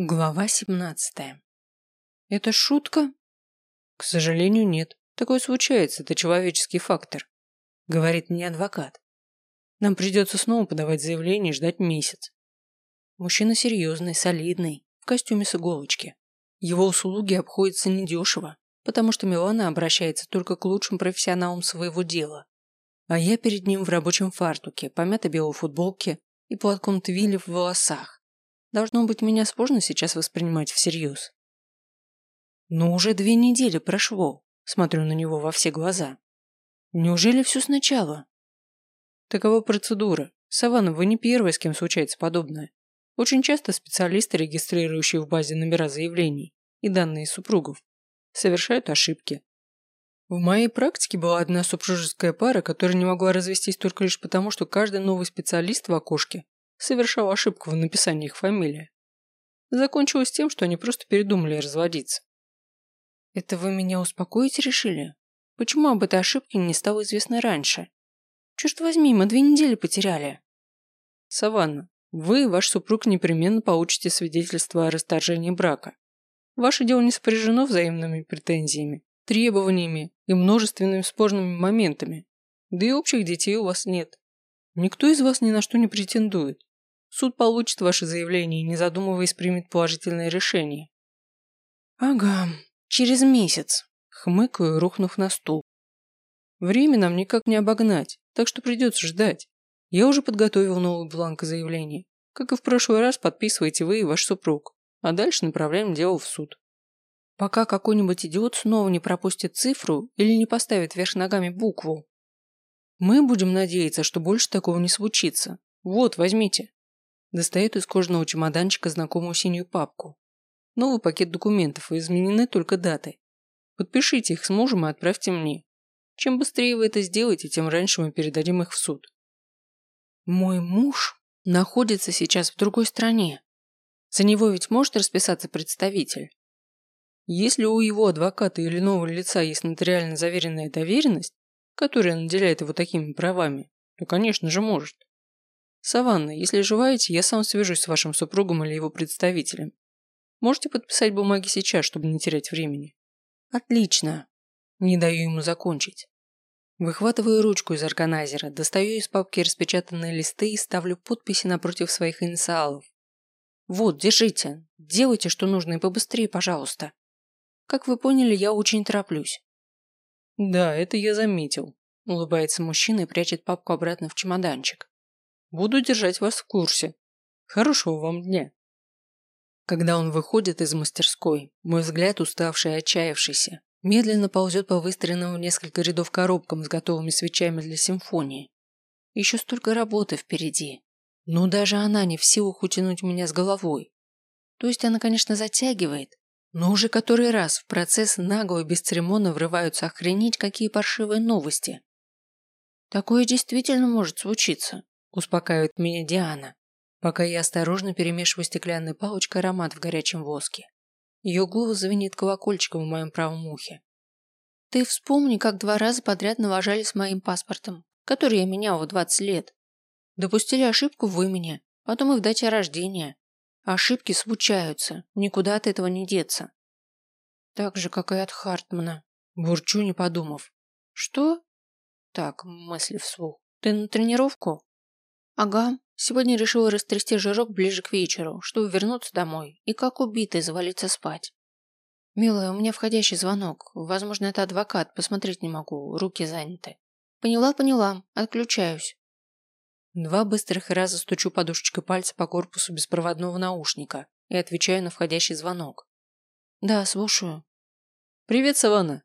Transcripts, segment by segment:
Глава 17. Это шутка? К сожалению, нет. Такое случается, это человеческий фактор, говорит мне адвокат. Нам придется снова подавать заявление и ждать месяц. Мужчина серьезный, солидный, в костюме с иголочки. Его услуги обходятся недешево, потому что Милана обращается только к лучшим профессионалам своего дела. А я перед ним в рабочем фартуке, помятой белой футболке и платком твили в волосах. Должно быть, меня сложно сейчас воспринимать всерьез. Но уже две недели прошло, смотрю на него во все глаза. Неужели все сначала? Такова процедура. Саванна, вы не первая, с кем случается подобное. Очень часто специалисты, регистрирующие в базе номера заявлений и данные супругов, совершают ошибки. В моей практике была одна супружеская пара, которая не могла развестись только лишь потому, что каждый новый специалист в окошке совершал ошибку в написании их фамилии. Закончилось тем, что они просто передумали разводиться. Это вы меня успокоить решили? Почему об этой ошибке не стало известно раньше? Черт возьми, мы две недели потеряли. Саванна, вы и ваш супруг непременно получите свидетельство о расторжении брака. Ваше дело не сопряжено взаимными претензиями, требованиями и множественными спорными моментами. Да и общих детей у вас нет. Никто из вас ни на что не претендует. Суд получит ваше заявление и, не задумываясь, примет положительное решение. Ага, через месяц. Хмыкаю, рухнув на стул. Время нам никак не обогнать, так что придется ждать. Я уже подготовил новый бланк заявления. Как и в прошлый раз, подписываете вы и ваш супруг. А дальше направляем дело в суд. Пока какой-нибудь идиот снова не пропустит цифру или не поставит вверх ногами букву. Мы будем надеяться, что больше такого не случится. Вот, возьмите. Достает из кожаного чемоданчика знакомую синюю папку. Новый пакет документов и изменены только даты. Подпишите их с мужем и отправьте мне. Чем быстрее вы это сделаете, тем раньше мы передадим их в суд. Мой муж находится сейчас в другой стране. За него ведь может расписаться представитель. Если у его адвоката или нового лица есть нотариально заверенная доверенность, которая наделяет его такими правами, то, конечно же, может. Саванна, если желаете, я сам свяжусь с вашим супругом или его представителем. Можете подписать бумаги сейчас, чтобы не терять времени. Отлично. Не даю ему закончить. Выхватываю ручку из органайзера, достаю из папки распечатанные листы и ставлю подписи напротив своих инициалов. Вот, держите. Делайте, что нужно, и побыстрее, пожалуйста. Как вы поняли, я очень тороплюсь. Да, это я заметил. Улыбается мужчина и прячет папку обратно в чемоданчик. Буду держать вас в курсе. Хорошего вам дня. Когда он выходит из мастерской, мой взгляд, уставший и отчаявшийся, медленно ползет по выстроенным в несколько рядов коробкам с готовыми свечами для симфонии. Еще столько работы впереди. Но даже она не в силах утянуть меня с головой. То есть она, конечно, затягивает, но уже который раз в процесс нагло и бесцеремонно врываются охренеть какие паршивые новости. Такое действительно может случиться. Успокаивает меня Диана, пока я осторожно перемешиваю стеклянной палочкой аромат в горячем воске. Ее голос звенит колокольчиком в моем правом ухе. Ты вспомни, как два раза подряд навожали с моим паспортом, который я меняла в 20 лет. Допустили ошибку в имени, потом и в дате рождения. Ошибки случаются, никуда от этого не деться. Так же, как и от Хартмана. Бурчу, не подумав. Что? Так, мысли вслух. Ты на тренировку? Ага, сегодня решила растрясти жирок ближе к вечеру, чтобы вернуться домой и как убитый завалиться спать. Милая, у меня входящий звонок. Возможно, это адвокат, посмотреть не могу, руки заняты. Поняла, поняла, отключаюсь. Два быстрых раза стучу подушечкой пальца по корпусу беспроводного наушника и отвечаю на входящий звонок. Да, слушаю. Привет, Саванна.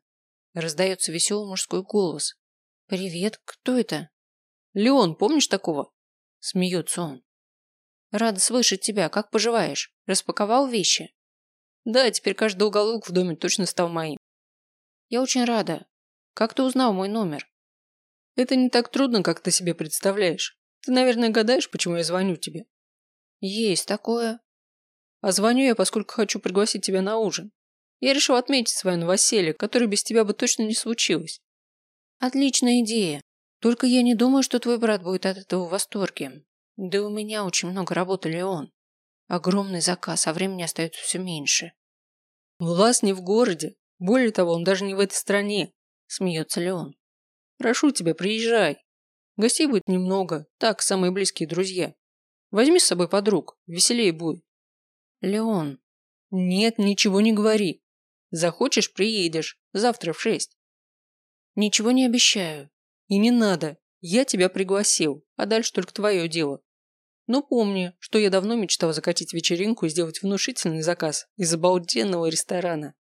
Раздается веселый мужской голос. Привет, кто это? Леон, помнишь такого? Смеется он. Рада слышать тебя. Как поживаешь? Распаковал вещи? Да, теперь каждый уголок в доме точно стал моим. Я очень рада. Как ты узнал мой номер? Это не так трудно, как ты себе представляешь. Ты, наверное, гадаешь, почему я звоню тебе. Есть такое. А звоню я, поскольку хочу пригласить тебя на ужин. Я решил отметить свое новоселье, которое без тебя бы точно не случилось. Отличная идея. Только я не думаю, что твой брат будет от этого в восторге. Да у меня очень много работы, Леон. Огромный заказ, а времени остается все меньше. Влас не в городе. Более того, он даже не в этой стране. Смеется Леон. Прошу тебя, приезжай. Гостей будет немного. Так, самые близкие друзья. Возьми с собой подруг. Веселее будет. Леон. Нет, ничего не говори. Захочешь, приедешь. Завтра в шесть. Ничего не обещаю. И не надо. Я тебя пригласил, а дальше только твое дело. Но помни, что я давно мечтал закатить вечеринку и сделать внушительный заказ из обалденного ресторана.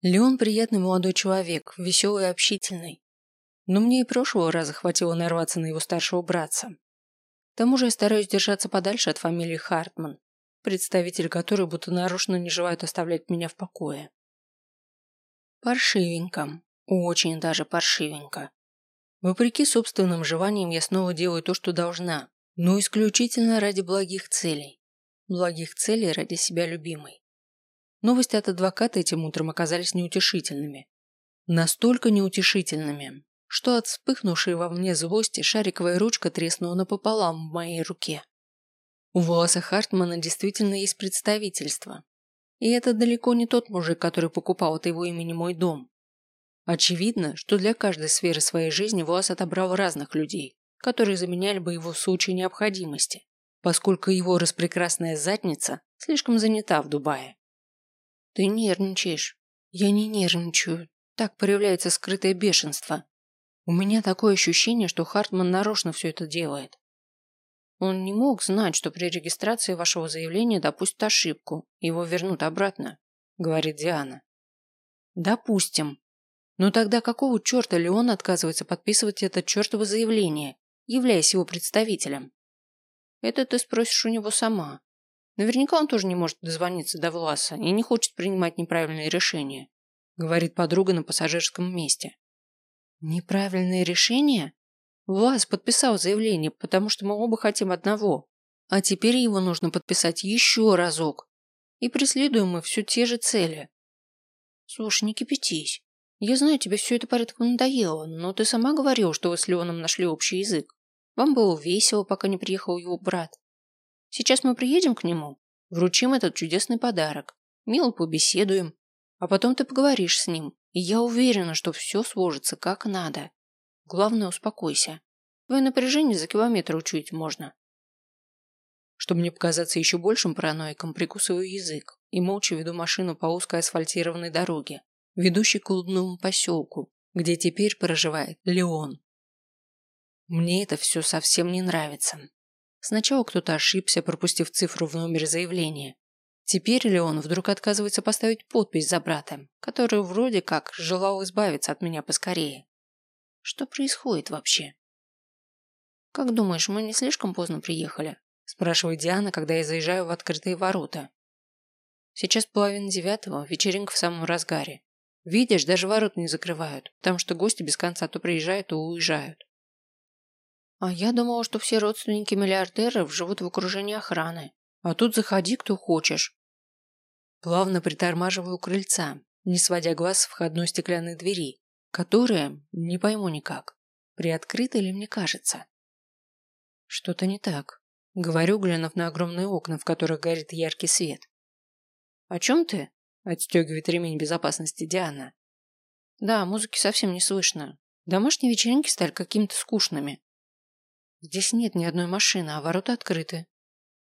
Леон приятный молодой человек, веселый и общительный. Но мне и прошлого раза хватило нарваться на его старшего братца. К тому же я стараюсь держаться подальше от фамилии Хартман, представители которой будто нарочно не желают оставлять меня в покое. Паршивенько. Очень даже паршивенько. Вопреки собственным желаниям я снова делаю то, что должна, но исключительно ради благих целей. Благих целей ради себя любимой. Новости от адвоката этим утром оказались неутешительными. Настолько неутешительными, что от вспыхнувшей во мне злости шариковая ручка треснула напополам в моей руке. У Волоса Хартмана действительно есть представительство. И это далеко не тот мужик, который покупал от его имени мой дом. Очевидно, что для каждой сферы своей жизни Влас отобрал разных людей, которые заменяли бы его в случае необходимости, поскольку его распрекрасная задница слишком занята в Дубае. Ты нервничаешь. Я не нервничаю. Так проявляется скрытое бешенство. У меня такое ощущение, что Хартман нарочно все это делает. Он не мог знать, что при регистрации вашего заявления допустят ошибку, его вернут обратно, говорит Диана. Допустим, но тогда какого черта Леон отказывается подписывать это чертово заявление, являясь его представителем? Это ты спросишь у него сама. Наверняка он тоже не может дозвониться до Власа и не хочет принимать неправильные решения, говорит подруга на пассажирском месте. Неправильные решения? Влас подписал заявление, потому что мы оба хотим одного. А теперь его нужно подписать еще разок. И преследуем мы все те же цели. Слушай, не кипятись. Я знаю, тебе все это порядком надоело, но ты сама говорила, что вы с Леоном нашли общий язык. Вам было весело, пока не приехал его брат. Сейчас мы приедем к нему, вручим этот чудесный подарок, мило побеседуем, а потом ты поговоришь с ним, и я уверена, что все сложится как надо. Главное, успокойся. Твое напряжение за километр учуять можно. Чтобы не показаться еще большим параноиком, прикусываю язык и молча веду машину по узкой асфальтированной дороге, ведущий к лудному поселку, где теперь проживает Леон. Мне это все совсем не нравится. Сначала кто-то ошибся, пропустив цифру в номере заявления. Теперь Леон вдруг отказывается поставить подпись за братом, который вроде как желал избавиться от меня поскорее. Что происходит вообще? «Как думаешь, мы не слишком поздно приехали?» спрашивает Диана, когда я заезжаю в открытые ворота. Сейчас половина девятого, вечеринка в самом разгаре. Видишь, даже ворот не закрывают, потому что гости без конца то приезжают, то уезжают. А я думала, что все родственники миллиардеров живут в окружении охраны. А тут заходи, кто хочешь. Плавно притормаживаю крыльца, не сводя глаз с входной стеклянной двери, которая, не пойму никак, приоткрыта ли мне кажется. Что-то не так. Говорю, глянув на огромные окна, в которых горит яркий свет. «О чем ты?» Отстегивает ремень безопасности Диана. Да, музыки совсем не слышно. Домашние вечеринки стали какими-то скучными. Здесь нет ни одной машины, а ворота открыты.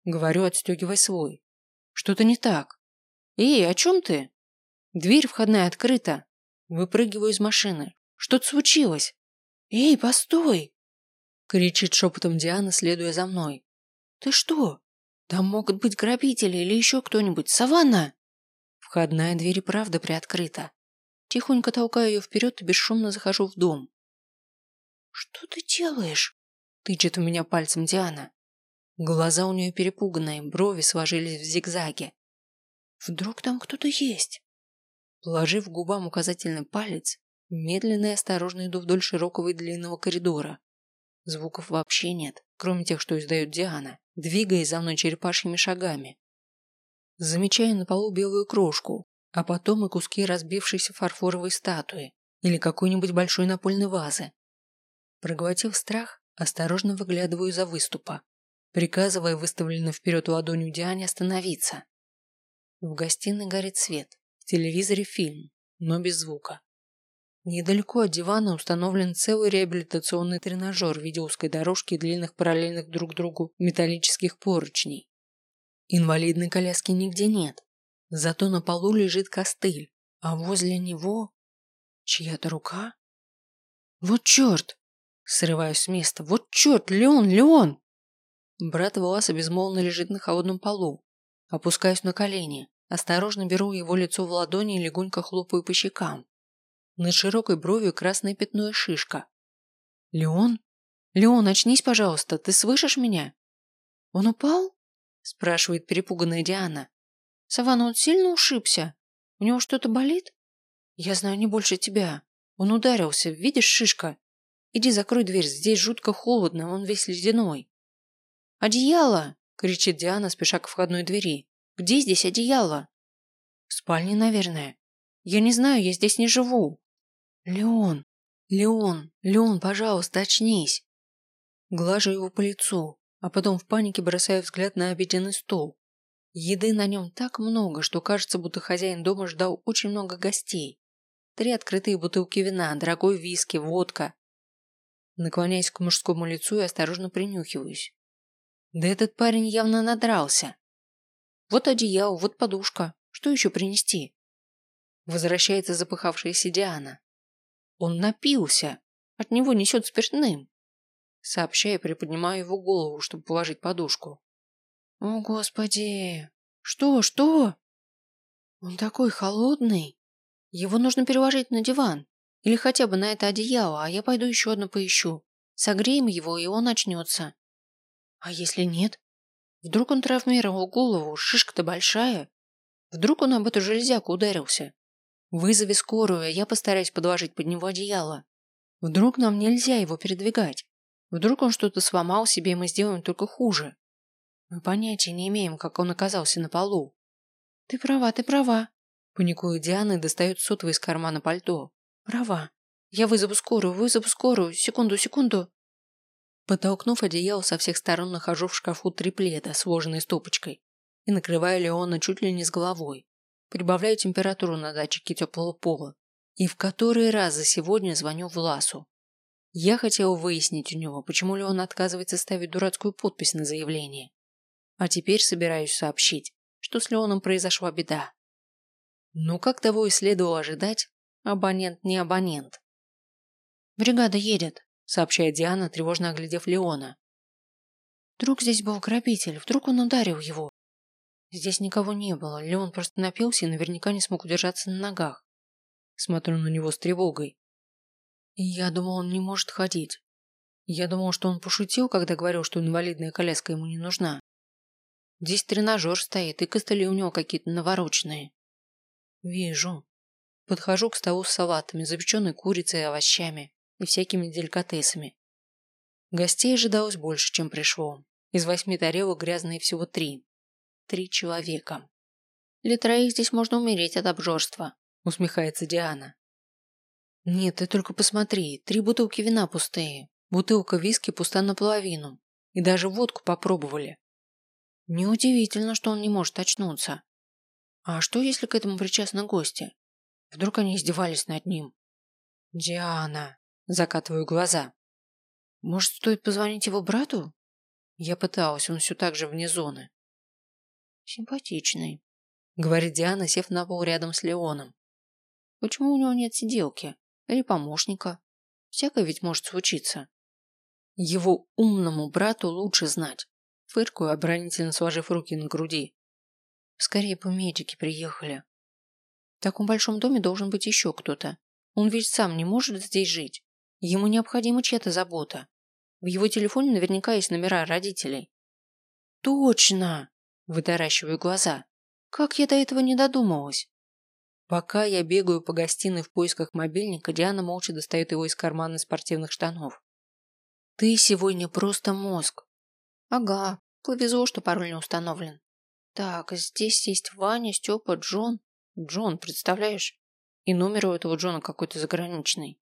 Говорю, отстегивая свой. Что-то не так. Эй, о чем ты? Дверь входная открыта. Выпрыгиваю из машины. Что-то случилось. Эй, постой! Кричит шепотом Диана, следуя за мной. Ты что? Там могут быть грабители или еще кто-нибудь. Саванна! Входная дверь и правда приоткрыта. Тихонько толкаю ее вперед и бесшумно захожу в дом. «Что ты делаешь?» – тычет в меня пальцем Диана. Глаза у нее перепуганные, брови сложились в зигзаге. «Вдруг там кто-то есть?» Положив губам указательный палец, медленно и осторожно иду вдоль широкого и длинного коридора. Звуков вообще нет, кроме тех, что издает Диана, двигаясь за мной черепашьими шагами. Замечаю на полу белую крошку, а потом и куски разбившейся фарфоровой статуи или какой-нибудь большой напольной вазы. Проглотив страх, осторожно выглядываю за выступа. приказывая выставленной вперед ладонью Диане остановиться. В гостиной горит свет, в телевизоре фильм, но без звука. Недалеко от дивана установлен целый реабилитационный тренажер в виде узкой дорожки и длинных параллельных друг другу металлических поручней. Инвалидной коляски нигде нет, зато на полу лежит костыль, а возле него чья-то рука. Вот черт! Срываюсь с места. Вот черт, Леон, Леон! Брат Власа безмолвно лежит на холодном полу. Опускаюсь на колени, осторожно беру его лицо в ладони и легонько хлопаю по щекам. Над широкой бровью красное пятно и шишка. «Леон? Леон, очнись, пожалуйста, ты слышишь меня?» «Он упал?» – спрашивает перепуганная Диана. «Саванна, он сильно ушибся? У него что-то болит?» «Я знаю не больше тебя. Он ударился, видишь, шишка? Иди закрой дверь, здесь жутко холодно, он весь ледяной». «Одеяло!» – кричит Диана, спеша к входной двери. «Где здесь одеяло?» «В спальне, наверное. Я не знаю, я здесь не живу». «Леон! Леон! Леон, пожалуйста, очнись!» Глажу его по лицу, а потом в панике бросаю взгляд на обеденный стол. Еды на нем так много, что кажется, будто хозяин дома ждал очень много гостей. Три открытые бутылки вина, дорогой виски, водка. Наклоняюсь к мужскому лицу и осторожно принюхиваюсь. Да этот парень явно надрался. Вот одеяло, вот подушка. Что еще принести? Возвращается запыхавшаяся Диана. Он напился. От него несет спиртным. Сообщая, приподнимаю его голову, чтобы положить подушку. О, Господи! Что, что? Он такой холодный. Его нужно переложить на диван. Или хотя бы на это одеяло, а я пойду еще одно поищу. Согреем его, и он очнется. А если нет? Вдруг он травмировал голову, шишка-то большая. Вдруг он об эту железяку ударился. Вызови скорую, я постараюсь подложить под него одеяло. Вдруг нам нельзя его передвигать. Вдруг он что-то сломал себе, и мы сделаем только хуже. Мы понятия не имеем, как он оказался на полу. Ты права, ты права. Паникует Диана и достает сотовый из кармана пальто. Права. Я вызову скорую, вызову скорую. Секунду, секунду. Подтолкнув одеяло со всех сторон, нахожу в шкафу три пледа, сложенные стопочкой, и накрываю Леона чуть ли не с головой. Прибавляю температуру на датчике теплого пола. И в который раз за сегодня звоню Власу. Я хотел выяснить у него, почему ли он отказывается ставить дурацкую подпись на заявление. А теперь собираюсь сообщить, что с Леоном произошла беда. Ну, как того и следовало ожидать, абонент не абонент. «Бригада едет», — сообщает Диана, тревожно оглядев Леона. «Вдруг здесь был грабитель, вдруг он ударил его. Здесь никого не было, Леон просто напился и наверняка не смог удержаться на ногах. Смотрю на него с тревогой. Я думал, он не может ходить. Я думал, что он пошутил, когда говорил, что инвалидная коляска ему не нужна. Здесь тренажер стоит, и костыли у него какие-то навороченные. Вижу. Подхожу к столу с салатами, запеченной курицей и овощами и всякими деликатесами. Гостей ожидалось больше, чем пришло. Из восьми тарелок грязные всего три три человека. Для троих здесь можно умереть от обжорства, усмехается Диана. Нет, ты только посмотри, три бутылки вина пустые, бутылка виски пуста наполовину, и даже водку попробовали. Неудивительно, что он не может очнуться. А что, если к этому причастны гости? Вдруг они издевались над ним? Диана, закатываю глаза. Может, стоит позвонить его брату? Я пыталась, он все так же вне зоны. Симпатичный, говорит Диана, сев на пол рядом с Леоном. Почему у него нет сиделки? Или помощника? Всякое ведь может случиться. Его умному брату лучше знать. Фыркую, оборонительно сложив руки на груди. Скорее бы медики приехали. В таком большом доме должен быть еще кто-то. Он ведь сам не может здесь жить. Ему необходима чья-то забота. В его телефоне наверняка есть номера родителей. Точно! Вытаращиваю глаза. Как я до этого не додумалась? Пока я бегаю по гостиной в поисках мобильника, Диана молча достает его из кармана спортивных штанов. Ты сегодня просто мозг. Ага, повезло, что пароль не установлен. Так, здесь есть Ваня, Степа, Джон. Джон, представляешь? И номер у этого Джона какой-то заграничный.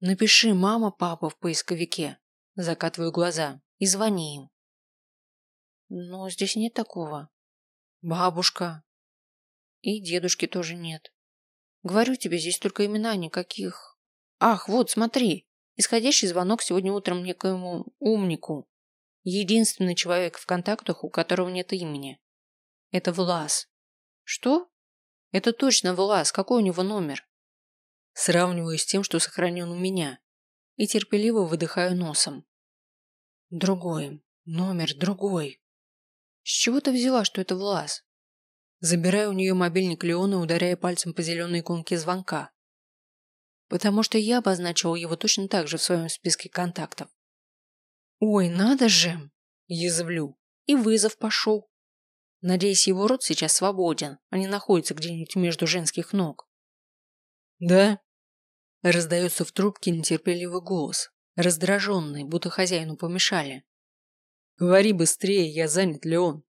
Напиши «мама, папа» в поисковике. Закатываю глаза и звони им. Но здесь нет такого. Бабушка. И дедушки тоже нет. Говорю тебе, здесь только имена никаких. Ах, вот, смотри. Исходящий звонок сегодня утром некоему умнику. Единственный человек в контактах, у которого нет имени. Это Влас. Что? Это точно Влас. Какой у него номер? Сравниваю с тем, что сохранен у меня. И терпеливо выдыхаю носом. Другой. Номер другой. С чего ты взяла, что это Влас? Забираю у нее мобильник Леона, ударяя пальцем по зеленой иконке звонка. Потому что я обозначила его точно так же в своем списке контактов. Ой, надо же! Язвлю. И вызов пошел. Надеюсь, его рот сейчас свободен, а не находится где-нибудь между женских ног. Да? Раздается в трубке нетерпеливый голос, раздраженный, будто хозяину помешали. Говори быстрее, я занят, Леон.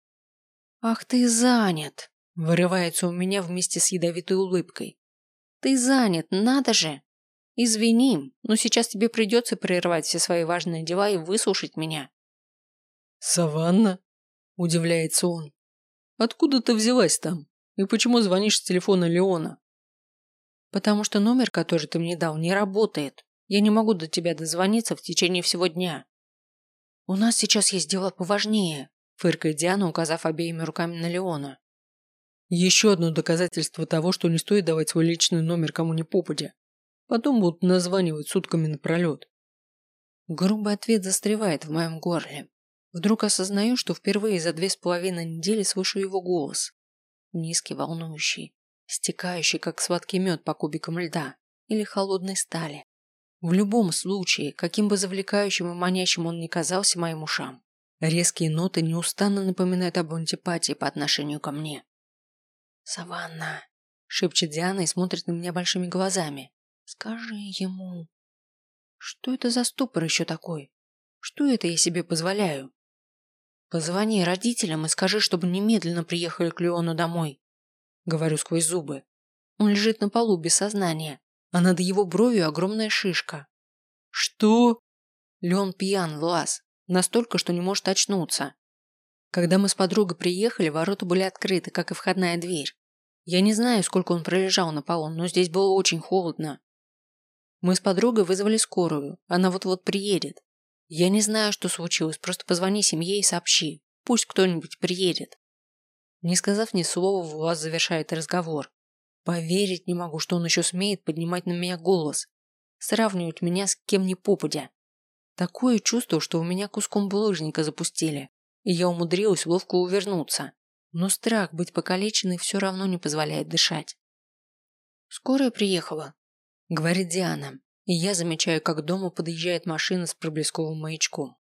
Ах ты занят, вырывается у меня вместе с ядовитой улыбкой. Ты занят, надо же. Извини, но сейчас тебе придется прервать все свои важные дела и выслушать меня. Саванна? Удивляется он. Откуда ты взялась там? И почему звонишь с телефона Леона? Потому что номер, который ты мне дал, не работает. Я не могу до тебя дозвониться в течение всего дня. «У нас сейчас есть дела поважнее», – фыркает Диана, указав обеими руками на Леона. «Еще одно доказательство того, что не стоит давать свой личный номер кому ни попадя. Потом будут названивать сутками напролет». Грубый ответ застревает в моем горле. Вдруг осознаю, что впервые за две с половиной недели слышу его голос. Низкий, волнующий, стекающий, как сладкий мед по кубикам льда или холодной стали. В любом случае, каким бы завлекающим и манящим он ни казался моим ушам, резкие ноты неустанно напоминают об антипатии по отношению ко мне. «Саванна», — шепчет Диана и смотрит на меня большими глазами. «Скажи ему». «Что это за ступор еще такой? Что это я себе позволяю?» «Позвони родителям и скажи, чтобы немедленно приехали к Леону домой», — говорю сквозь зубы. Он лежит на полу без сознания, а над его бровью огромная шишка. «Что?» Леон пьян, Луаз. Настолько, что не может очнуться. Когда мы с подругой приехали, ворота были открыты, как и входная дверь. Я не знаю, сколько он пролежал на полу, но здесь было очень холодно. Мы с подругой вызвали скорую. Она вот-вот приедет. Я не знаю, что случилось, просто позвони семье и сообщи. Пусть кто-нибудь приедет. Не сказав ни слова, Влас завершает разговор. Поверить не могу, что он еще смеет поднимать на меня голос, сравнивать меня с кем ни попадя. Такое чувство, что у меня куском булыжника запустили, и я умудрилась ловко увернуться. Но страх быть покалеченной все равно не позволяет дышать. «Скорая приехала», — говорит Диана, и я замечаю, как к дому подъезжает машина с проблесковым маячком.